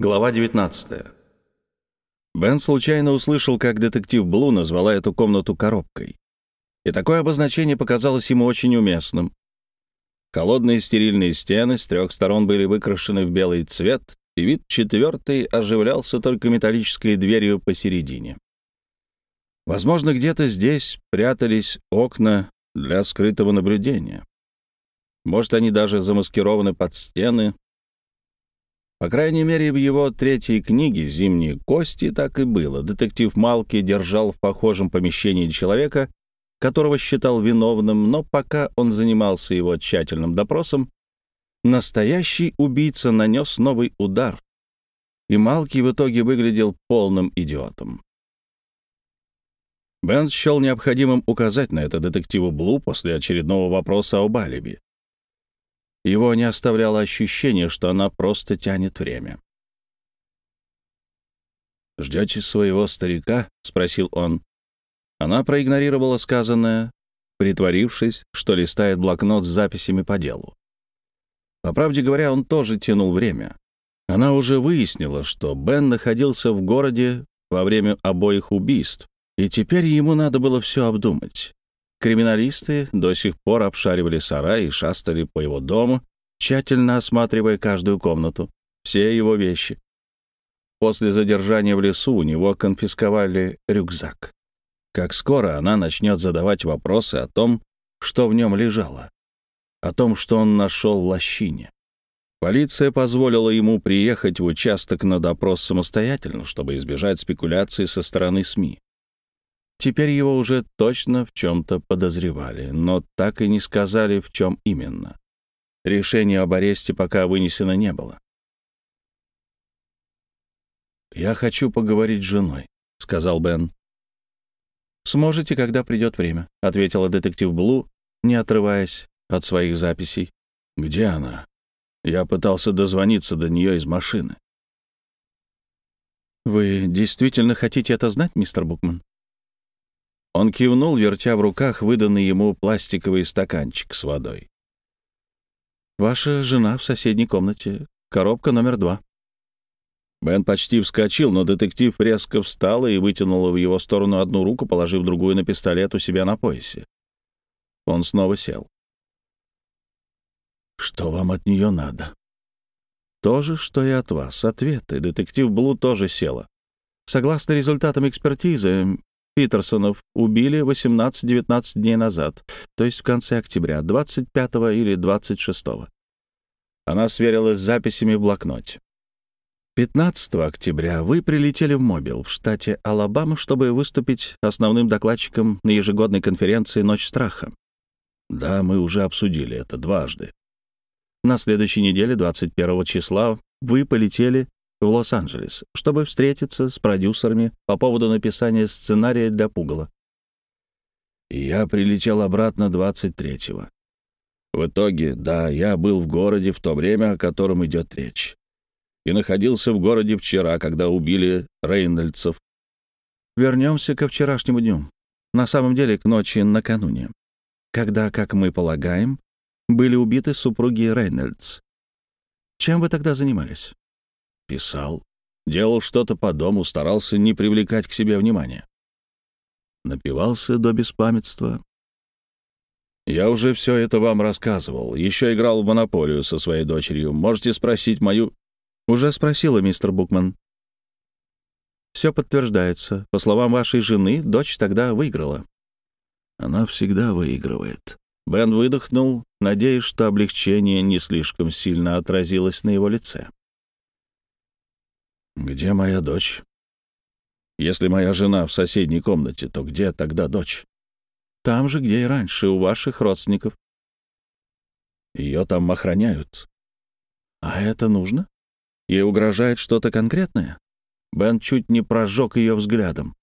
Глава 19. Бен случайно услышал, как детектив Блу назвала эту комнату коробкой. И такое обозначение показалось ему очень уместным. Холодные стерильные стены с трех сторон были выкрашены в белый цвет, и вид четвертый оживлялся только металлической дверью посередине. Возможно, где-то здесь прятались окна для скрытого наблюдения. Может, они даже замаскированы под стены, по крайней мере, в его третьей книге «Зимние кости» так и было. Детектив Малки держал в похожем помещении человека, которого считал виновным, но пока он занимался его тщательным допросом, настоящий убийца нанес новый удар, и Малки в итоге выглядел полным идиотом. Бен счел необходимым указать на это детективу Блу после очередного вопроса об алиби. Его не оставляло ощущение, что она просто тянет время. «Ждете своего старика?» — спросил он. Она проигнорировала сказанное, притворившись, что листает блокнот с записями по делу. По правде говоря, он тоже тянул время. Она уже выяснила, что Бен находился в городе во время обоих убийств, и теперь ему надо было все обдумать. Криминалисты до сих пор обшаривали сарай и шастали по его дому, тщательно осматривая каждую комнату, все его вещи. После задержания в лесу у него конфисковали рюкзак. Как скоро она начнет задавать вопросы о том, что в нем лежало, о том, что он нашел в лощине. Полиция позволила ему приехать в участок на допрос самостоятельно, чтобы избежать спекуляций со стороны СМИ. Теперь его уже точно в чем-то подозревали, но так и не сказали, в чем именно. Решения об аресте пока вынесено не было. «Я хочу поговорить с женой», — сказал Бен. «Сможете, когда придет время», — ответила детектив Блу, не отрываясь от своих записей. «Где она?» Я пытался дозвониться до нее из машины. «Вы действительно хотите это знать, мистер Букман?» Он кивнул, вертя в руках выданный ему пластиковый стаканчик с водой. «Ваша жена в соседней комнате. Коробка номер два». Бен почти вскочил, но детектив резко встала и вытянула в его сторону одну руку, положив другую на пистолет у себя на поясе. Он снова сел. «Что вам от нее надо?» «То же, что и от вас. Ответы. Детектив Блу тоже села. Согласно результатам экспертизы, Питерсонов убили 18-19 дней назад, то есть в конце октября, 25 или 26. Она сверилась с записями в блокноте. 15 октября вы прилетели в Мобил в штате Алабама, чтобы выступить основным докладчиком на ежегодной конференции «Ночь страха». Да, мы уже обсудили это дважды. На следующей неделе, 21 числа, вы полетели в Лос-Анджелес, чтобы встретиться с продюсерами по поводу написания сценария для Пугала. Я прилетел обратно 23-го. В итоге, да, я был в городе в то время, о котором идет речь. И находился в городе вчера, когда убили Рейнольдсов. Вернемся ко вчерашнему дню. На самом деле, к ночи накануне. Когда, как мы полагаем, были убиты супруги Рейнольдс. Чем вы тогда занимались? Писал. Делал что-то по дому, старался не привлекать к себе внимания. Напивался до беспамятства. Я уже все это вам рассказывал. Еще играл в монополию со своей дочерью. Можете спросить мою... Уже спросила, мистер Букман. Все подтверждается. По словам вашей жены, дочь тогда выиграла. Она всегда выигрывает. Бен выдохнул, надеясь, что облегчение не слишком сильно отразилось на его лице. «Где моя дочь?» «Если моя жена в соседней комнате, то где тогда дочь?» «Там же, где и раньше, у ваших родственников». «Ее там охраняют». «А это нужно? Ей угрожает что-то конкретное?» Бен чуть не прожег ее взглядом.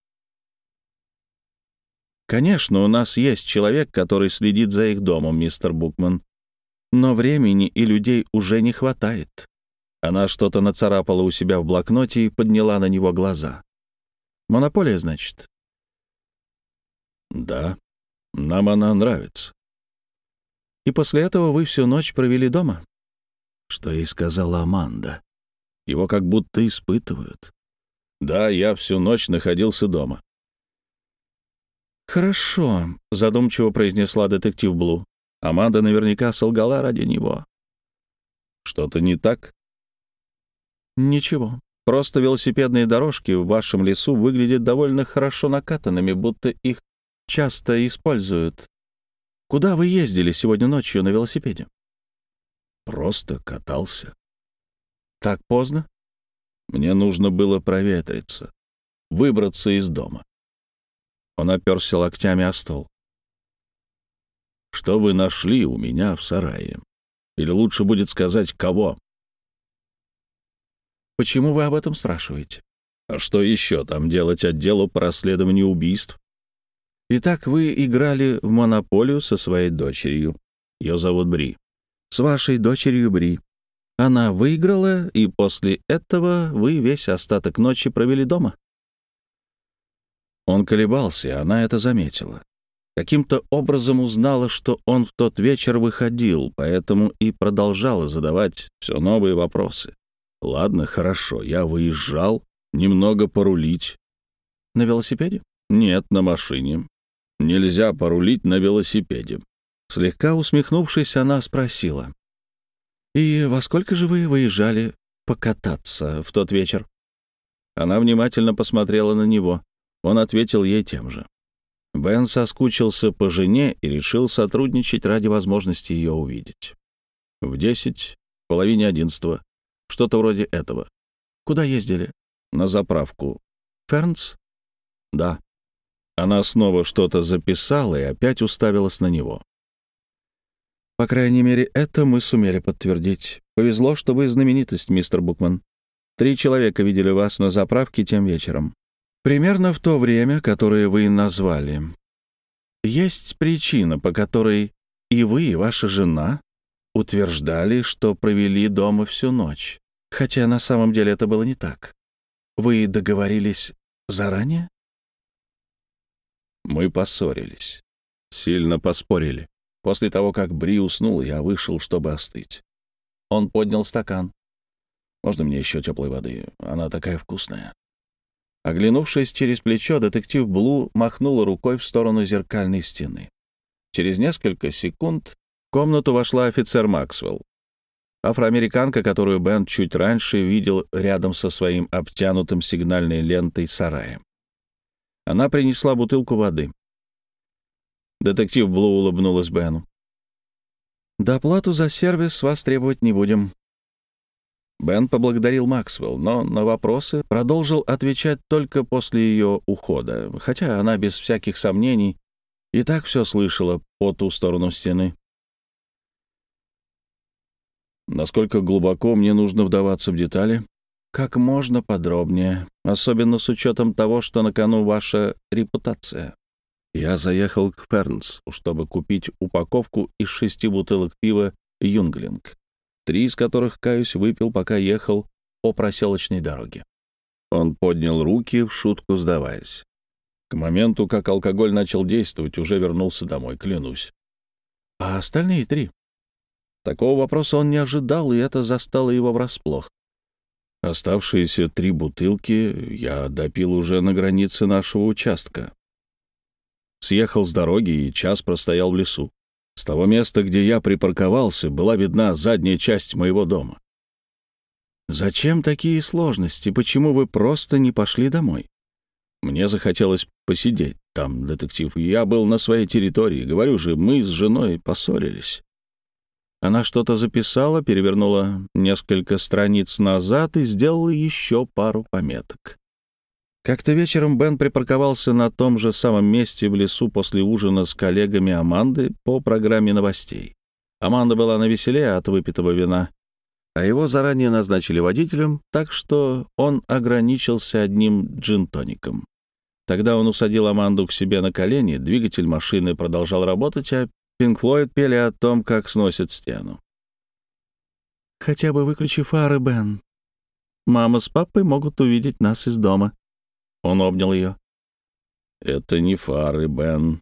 «Конечно, у нас есть человек, который следит за их домом, мистер Букман. Но времени и людей уже не хватает. Она что-то нацарапала у себя в блокноте и подняла на него глаза. «Монополия, значит?» «Да, нам она нравится». «И после этого вы всю ночь провели дома?» Что ей сказала Аманда. Его как будто испытывают. Да, я всю ночь находился дома. «Хорошо», — задумчиво произнесла детектив Блу. Аманда наверняка солгала ради него. «Что-то не так?» «Ничего. Просто велосипедные дорожки в вашем лесу выглядят довольно хорошо накатанными, будто их часто используют. Куда вы ездили сегодня ночью на велосипеде?» «Просто катался». «Так поздно?» «Мне нужно было проветриться, выбраться из дома». Он оперся локтями о стол. «Что вы нашли у меня в сарае? Или лучше будет сказать, кого?» «Почему вы об этом спрашиваете?» «А что еще там делать отделу по расследованию убийств?» «Итак, вы играли в монополию со своей дочерью. Ее зовут Бри. С вашей дочерью Бри. Она выиграла, и после этого вы весь остаток ночи провели дома?» Он колебался, и она это заметила. Каким-то образом узнала, что он в тот вечер выходил, поэтому и продолжала задавать все новые вопросы. «Ладно, хорошо, я выезжал, немного порулить». «На велосипеде?» «Нет, на машине. Нельзя порулить на велосипеде». Слегка усмехнувшись, она спросила. «И во сколько же вы выезжали покататься в тот вечер?» Она внимательно посмотрела на него. Он ответил ей тем же. Бен соскучился по жене и решил сотрудничать ради возможности ее увидеть. В десять, половине одиннадцатого, что-то вроде этого. Куда ездили? На заправку. Фернс? Да. Она снова что-то записала и опять уставилась на него. По крайней мере, это мы сумели подтвердить. Повезло, что вы знаменитость, мистер Букман. Три человека видели вас на заправке тем вечером. Примерно в то время, которое вы назвали. Есть причина, по которой и вы, и ваша жена утверждали, что провели дома всю ночь. Хотя на самом деле это было не так. Вы договорились заранее? Мы поссорились. Сильно поспорили. После того, как Бри уснул, я вышел, чтобы остыть. Он поднял стакан. «Можно мне еще теплой воды? Она такая вкусная». Оглянувшись через плечо, детектив Блу махнула рукой в сторону зеркальной стены. Через несколько секунд в комнату вошла офицер Максвелл. Афроамериканка, которую Бен чуть раньше видел рядом со своим обтянутым сигнальной лентой сараем. Она принесла бутылку воды. Детектив Блу улыбнулась Бену. «Доплату за сервис с вас требовать не будем. Бен поблагодарил Максвелл, но на вопросы продолжил отвечать только после ее ухода, хотя она без всяких сомнений и так все слышала по ту сторону стены. Насколько глубоко мне нужно вдаваться в детали? Как можно подробнее, особенно с учетом того, что на кону ваша репутация. Я заехал к Фернс, чтобы купить упаковку из шести бутылок пива «Юнглинг», три из которых, каюсь, выпил, пока ехал по проселочной дороге. Он поднял руки, в шутку сдаваясь. К моменту, как алкоголь начал действовать, уже вернулся домой, клянусь. А остальные три? Такого вопроса он не ожидал, и это застало его врасплох. Оставшиеся три бутылки я допил уже на границе нашего участка. Съехал с дороги и час простоял в лесу. С того места, где я припарковался, была видна задняя часть моего дома. «Зачем такие сложности? Почему вы просто не пошли домой?» Мне захотелось посидеть там, детектив. Я был на своей территории. Говорю же, мы с женой поссорились. Она что-то записала, перевернула несколько страниц назад и сделала еще пару пометок. Как-то вечером Бен припарковался на том же самом месте в лесу после ужина с коллегами Аманды по программе новостей. Аманда была на веселе от выпитого вина, а его заранее назначили водителем, так что он ограничился одним джин-тоником. Тогда он усадил Аманду к себе на колени, двигатель машины продолжал работать, а Пинк Флойд пели о том, как сносит стену. «Хотя бы выключи фары, Бен. Мама с папой могут увидеть нас из дома», он обнял ее. «Это не фары, Бен».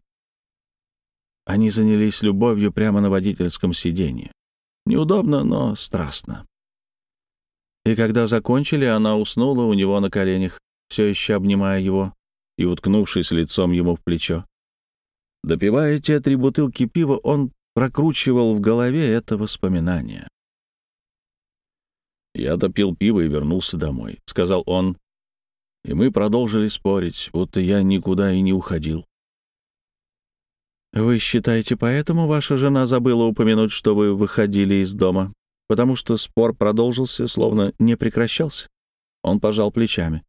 Они занялись любовью прямо на водительском сиденье. Неудобно, но страстно. И когда закончили, она уснула у него на коленях, все еще обнимая его и уткнувшись лицом ему в плечо. Допивая те три бутылки пива, он прокручивал в голове это воспоминание. «Я допил пиво и вернулся домой», — сказал он. И мы продолжили спорить, будто я никуда и не уходил. «Вы считаете, поэтому ваша жена забыла упомянуть, что вы выходили из дома? Потому что спор продолжился, словно не прекращался?» Он пожал плечами.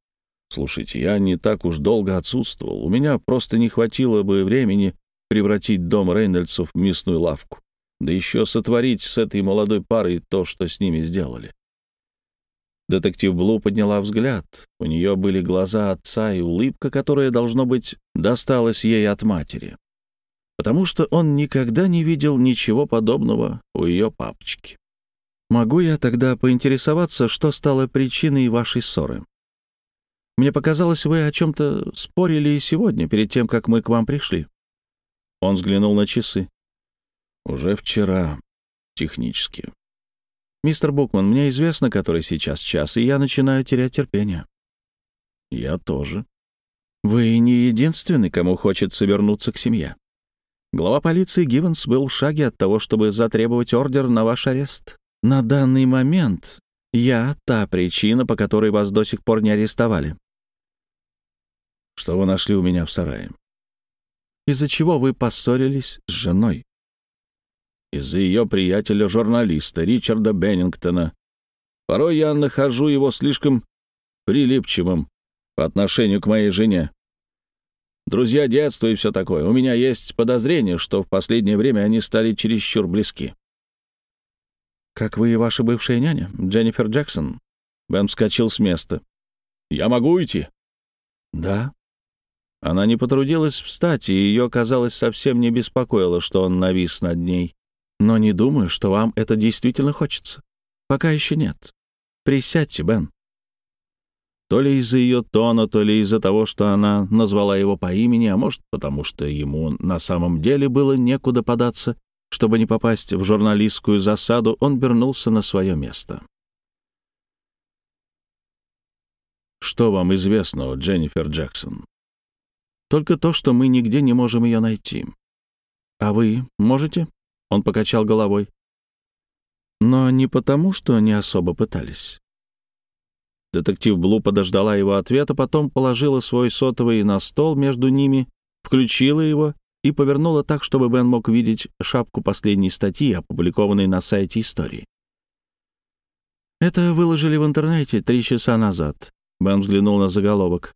«Слушайте, я не так уж долго отсутствовал. У меня просто не хватило бы времени превратить дом Рейнольдсов в мясную лавку. Да еще сотворить с этой молодой парой то, что с ними сделали». Детектив Блу подняла взгляд. У нее были глаза отца и улыбка, которая, должно быть, досталась ей от матери потому что он никогда не видел ничего подобного у ее папочки. Могу я тогда поинтересоваться, что стало причиной вашей ссоры? Мне показалось, вы о чем-то спорили сегодня, перед тем, как мы к вам пришли. Он взглянул на часы. Уже вчера, технически. Мистер Букман, мне известно, который сейчас час, и я начинаю терять терпение. Я тоже. Вы не единственный, кому хочется вернуться к семье. Глава полиции Гивенс был в шаге от того, чтобы затребовать ордер на ваш арест. На данный момент я та причина, по которой вас до сих пор не арестовали. Что вы нашли у меня в сарае? Из-за чего вы поссорились с женой? Из-за ее приятеля-журналиста Ричарда Беннингтона. Порой я нахожу его слишком прилипчивым по отношению к моей жене. Друзья детства и все такое. У меня есть подозрение, что в последнее время они стали чересчур близки. «Как вы и ваша бывшая няня, Дженнифер Джексон?» Бен вскочил с места. «Я могу уйти?» «Да». Она не потрудилась встать, и ее, казалось, совсем не беспокоило, что он навис над ней. «Но не думаю, что вам это действительно хочется. Пока еще нет. Присядьте, Бен». То ли из-за ее тона, то ли из-за того, что она назвала его по имени, а может, потому что ему на самом деле было некуда податься, чтобы не попасть в журналистскую засаду, он вернулся на свое место. «Что вам известно о Дженнифер Джексон?» «Только то, что мы нигде не можем ее найти». «А вы можете?» — он покачал головой. «Но не потому, что не особо пытались. Детектив Блу подождала его ответа, потом положила свой сотовый на стол между ними, включила его и повернула так, чтобы Бен мог видеть шапку последней статьи, опубликованной на сайте истории. «Это выложили в интернете три часа назад», — Бен взглянул на заголовок.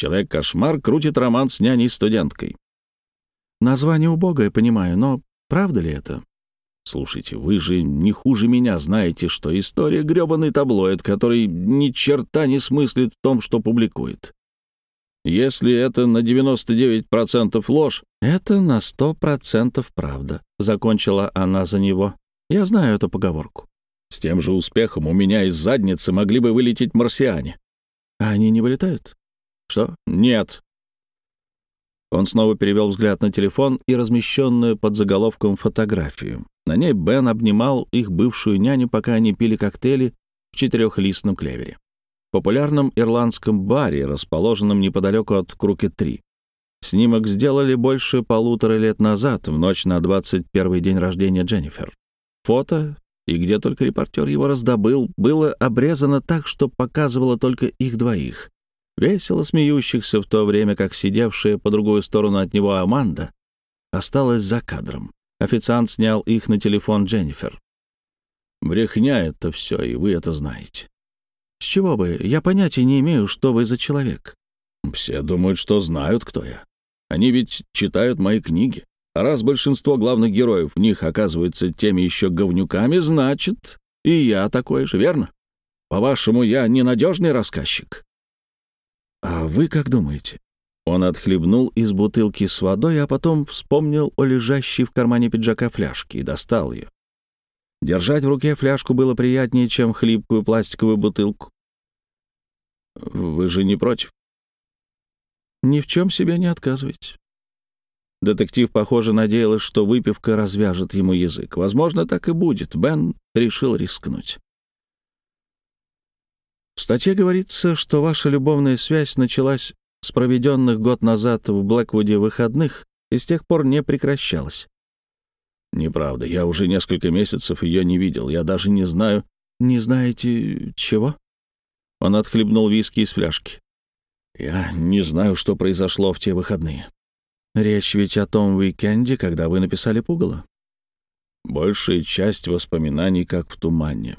«Человек-кошмар крутит роман с няней-студенткой». «Название убогое, понимаю, но правда ли это?» Слушайте, вы же не хуже меня знаете, что история — грёбаный таблоид, который ни черта не смыслит в том, что публикует. Если это на 99% ложь, это на 100% правда, — закончила она за него. Я знаю эту поговорку. С тем же успехом у меня из задницы могли бы вылететь марсиане. А они не вылетают? Что? Нет. Он снова перевел взгляд на телефон и размещенную под заголовком фотографию. На ней Бен обнимал их бывшую няню, пока они пили коктейли в четырехлистном клевере. В популярном ирландском баре, расположенном неподалеку от Крукет-3. Снимок сделали больше полутора лет назад, в ночь на 21 день рождения Дженнифер. Фото, и где только репортер его раздобыл, было обрезано так, что показывало только их двоих. Весело смеющихся в то время, как сидевшая по другую сторону от него Аманда осталась за кадром. Официант снял их на телефон Дженнифер. «Брехня это все, и вы это знаете». «С чего бы? Я понятия не имею, что вы за человек». «Все думают, что знают, кто я. Они ведь читают мои книги. А раз большинство главных героев в них оказываются теми еще говнюками, значит, и я такой же, верно? По-вашему, я ненадежный рассказчик?» «А вы как думаете?» Он отхлебнул из бутылки с водой, а потом вспомнил о лежащей в кармане пиджака фляжке и достал ее. Держать в руке фляжку было приятнее, чем хлипкую пластиковую бутылку. «Вы же не против?» «Ни в чем себе не отказывайте». Детектив, похоже, надеялась, что выпивка развяжет ему язык. Возможно, так и будет. Бен решил рискнуть. В статье говорится, что ваша любовная связь началась с проведенных год назад в Блэквуде выходных и с тех пор не прекращалась. Неправда, я уже несколько месяцев ее не видел. Я даже не знаю... Не знаете чего? Он отхлебнул виски из фляжки. Я не знаю, что произошло в те выходные. Речь ведь о том уикенде, когда вы написали пугало. Большая часть воспоминаний как в тумане.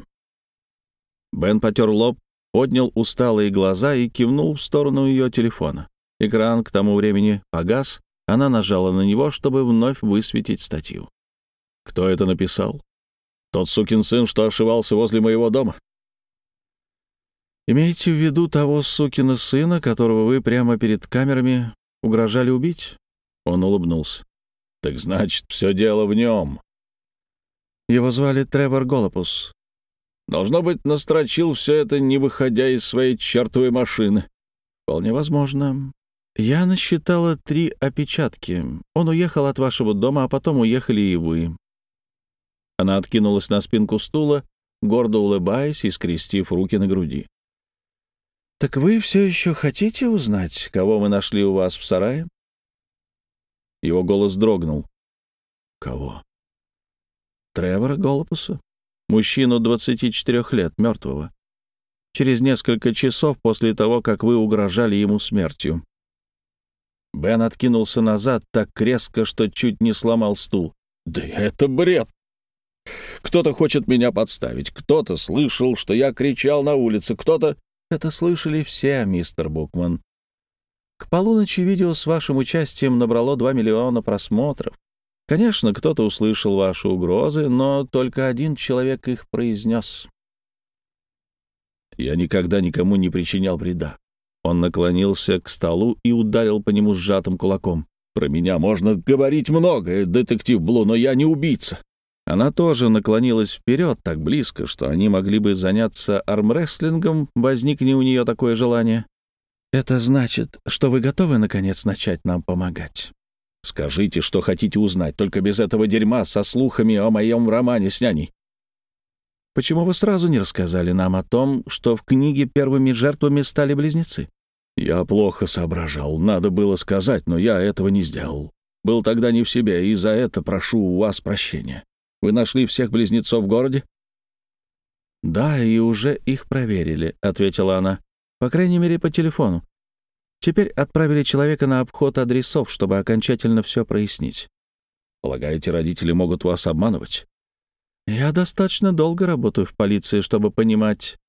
Бен потер лоб, поднял усталые глаза и кивнул в сторону ее телефона. Экран к тому времени погас, она нажала на него, чтобы вновь высветить статью. Кто это написал? Тот сукин сын, что ошивался возле моего дома. Имеете в виду того сукина сына, которого вы прямо перед камерами угрожали убить? Он улыбнулся. Так значит, все дело в нем. Его звали Тревор Голопус. Должно быть, настрочил все это, не выходя из своей чертовой машины. Вполне возможно. Я насчитала три опечатки. Он уехал от вашего дома, а потом уехали и вы. Она откинулась на спинку стула, гордо улыбаясь и скрестив руки на груди. «Так вы все еще хотите узнать, кого мы нашли у вас в сарае?» Его голос дрогнул. «Кого?» «Тревора Голопуса, мужчину 24 лет, мертвого. Через несколько часов после того, как вы угрожали ему смертью». Бен откинулся назад так резко, что чуть не сломал стул. «Да это бред!» Кто-то хочет меня подставить, кто-то слышал, что я кричал на улице, кто-то... Это слышали все, мистер Букман. К полуночи видео с вашим участием набрало 2 миллиона просмотров. Конечно, кто-то услышал ваши угрозы, но только один человек их произнес. Я никогда никому не причинял вреда. Он наклонился к столу и ударил по нему сжатым кулаком. «Про меня можно говорить многое, детектив Блу, но я не убийца. Она тоже наклонилась вперед так близко, что они могли бы заняться армрестлингом, возникне у нее такое желание. «Это значит, что вы готовы, наконец, начать нам помогать?» «Скажите, что хотите узнать, только без этого дерьма со слухами о моем романе с няней». «Почему вы сразу не рассказали нам о том, что в книге первыми жертвами стали близнецы?» «Я плохо соображал. Надо было сказать, но я этого не сделал. Был тогда не в себе, и за это прошу у вас прощения». Вы нашли всех близнецов в городе?» «Да, и уже их проверили», — ответила она. «По крайней мере, по телефону. Теперь отправили человека на обход адресов, чтобы окончательно все прояснить. Полагаете, родители могут вас обманывать? Я достаточно долго работаю в полиции, чтобы понимать,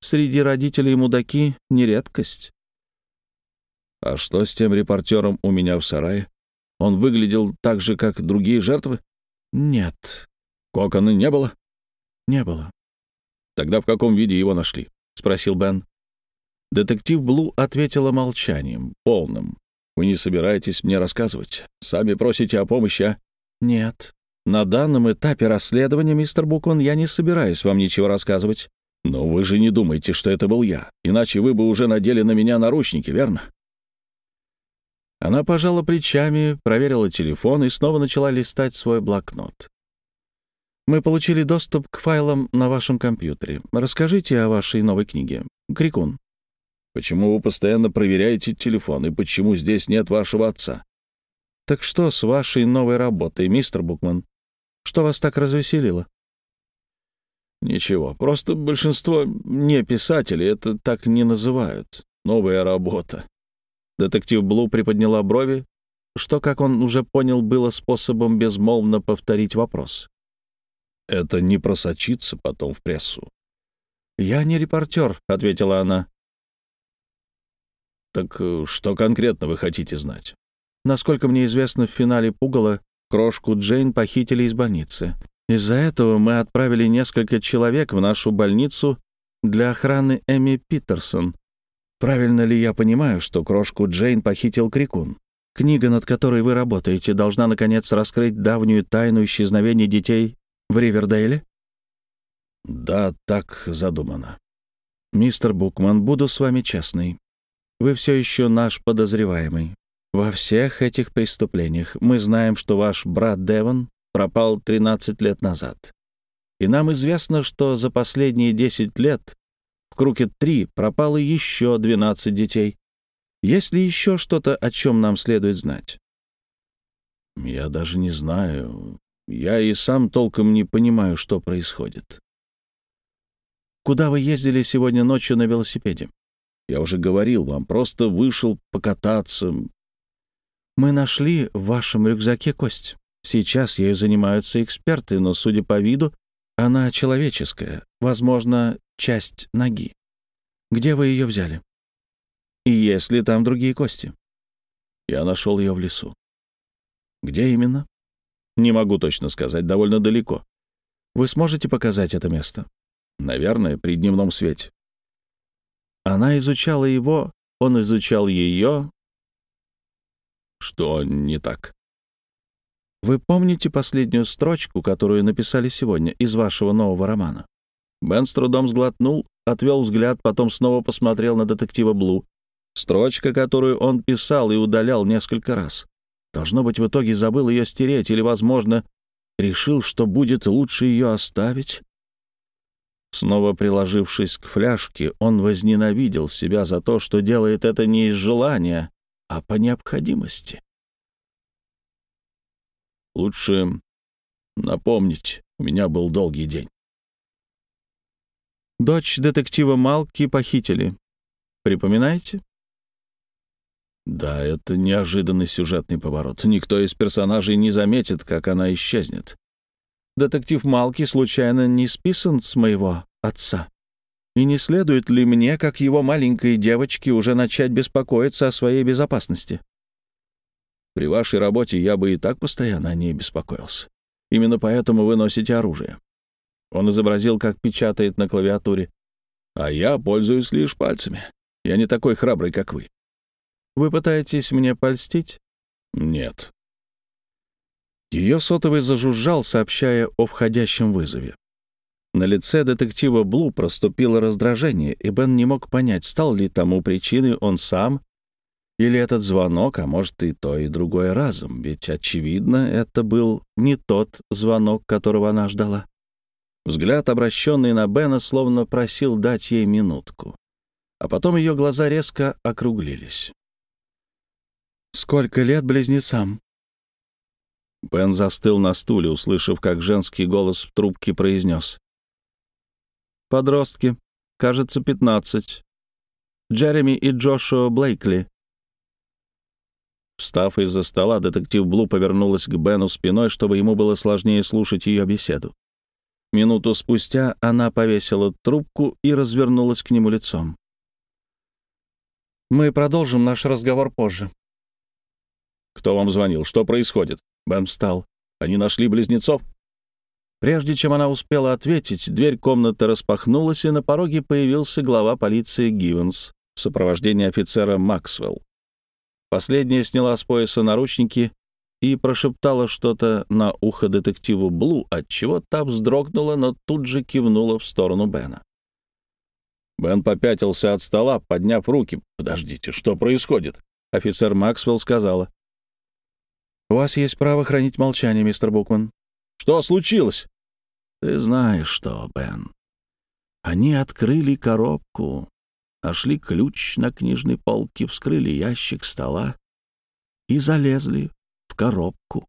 среди родителей мудаки — не редкость. А что с тем репортером у меня в сарае? Он выглядел так же, как другие жертвы? Нет, Кокона не было? Не было. Тогда в каком виде его нашли? Спросил Бен. Детектив Блу ответила молчанием, полным. Вы не собираетесь мне рассказывать? Сами просите о помощи, а? Нет. На данном этапе расследования, мистер Букон, я не собираюсь вам ничего рассказывать. Но вы же не думаете, что это был я, иначе вы бы уже надели на меня наручники, верно? Она пожала плечами, проверила телефон и снова начала листать свой блокнот. Мы получили доступ к файлам на вашем компьютере. Расскажите о вашей новой книге. Крикун. Почему вы постоянно проверяете телефон, и почему здесь нет вашего отца? Так что с вашей новой работой, мистер Букман? Что вас так развеселило? Ничего, просто большинство не писателей это так не называют. Новая работа. Детектив Блу приподняла брови, что, как он уже понял, было способом безмолвно повторить вопрос это не просочится потом в прессу. «Я не репортер», — ответила она. «Так э, что конкретно вы хотите знать?» «Насколько мне известно, в финале «Пугало» крошку Джейн похитили из больницы. Из-за этого мы отправили несколько человек в нашу больницу для охраны Эми Питерсон. Правильно ли я понимаю, что крошку Джейн похитил Крикун? Книга, над которой вы работаете, должна, наконец, раскрыть давнюю тайну исчезновения детей в Ривердейле? Да, так задумано. Мистер Букман, буду с вами честный. Вы все еще наш подозреваемый. Во всех этих преступлениях мы знаем, что ваш брат Девон пропал 13 лет назад. И нам известно, что за последние 10 лет в В Крукет-3 пропало еще 12 детей. Есть ли еще что-то, о чем нам следует знать? Я даже не знаю. Я и сам толком не понимаю, что происходит. Куда вы ездили сегодня ночью на велосипеде? Я уже говорил вам, просто вышел покататься. Мы нашли в вашем рюкзаке кость. Сейчас ею занимаются эксперты, но, судя по виду, она человеческая, возможно, часть ноги. Где вы ее взяли? И есть ли там другие кости? Я нашел ее в лесу. Где именно? Не могу точно сказать, довольно далеко. Вы сможете показать это место? Наверное, при дневном свете. Она изучала его, он изучал ее. Что не так? Вы помните последнюю строчку, которую написали сегодня из вашего нового романа? Бен с трудом сглотнул, отвел взгляд, потом снова посмотрел на детектива Блу. Строчка, которую он писал и удалял несколько раз. Должно быть, в итоге забыл ее стереть или, возможно, решил, что будет лучше ее оставить. Снова приложившись к фляжке, он возненавидел себя за то, что делает это не из желания, а по необходимости. Лучше напомнить, у меня был долгий день. Дочь детектива Малки похитили. Припоминаете? Да, это неожиданный сюжетный поворот. Никто из персонажей не заметит, как она исчезнет. Детектив Малки случайно не списан с моего отца? И не следует ли мне, как его маленькой девочке, уже начать беспокоиться о своей безопасности? При вашей работе я бы и так постоянно о ней беспокоился. Именно поэтому вы носите оружие. Он изобразил, как печатает на клавиатуре. А я пользуюсь лишь пальцами. Я не такой храбрый, как вы. Вы пытаетесь мне польстить? Нет. Ее сотовый зажужжал, сообщая о входящем вызове. На лице детектива Блу проступило раздражение, и Бен не мог понять, стал ли тому причиной он сам или этот звонок, а может и то, и другое разом, ведь, очевидно, это был не тот звонок, которого она ждала. Взгляд, обращенный на Бена, словно просил дать ей минутку. А потом ее глаза резко округлились. «Сколько лет близнецам?» Бен застыл на стуле, услышав, как женский голос в трубке произнес. «Подростки. Кажется, пятнадцать. Джереми и Джошуа Блейкли». Встав из-за стола, детектив Блу повернулась к Бену спиной, чтобы ему было сложнее слушать ее беседу. Минуту спустя она повесила трубку и развернулась к нему лицом. «Мы продолжим наш разговор позже. «Кто вам звонил? Что происходит?» Бэм встал. «Они нашли близнецов?» Прежде чем она успела ответить, дверь комнаты распахнулась, и на пороге появился глава полиции Гивенс в сопровождении офицера Максвелл. Последняя сняла с пояса наручники и прошептала что-то на ухо детективу Блу, отчего та вздрогнула, но тут же кивнула в сторону Бена. Бен попятился от стола, подняв руки. «Подождите, что происходит?» Офицер Максвелл сказала. «У вас есть право хранить молчание, мистер Букман». «Что случилось?» «Ты знаешь что, Бен. Они открыли коробку, нашли ключ на книжной полке, вскрыли ящик стола и залезли в коробку.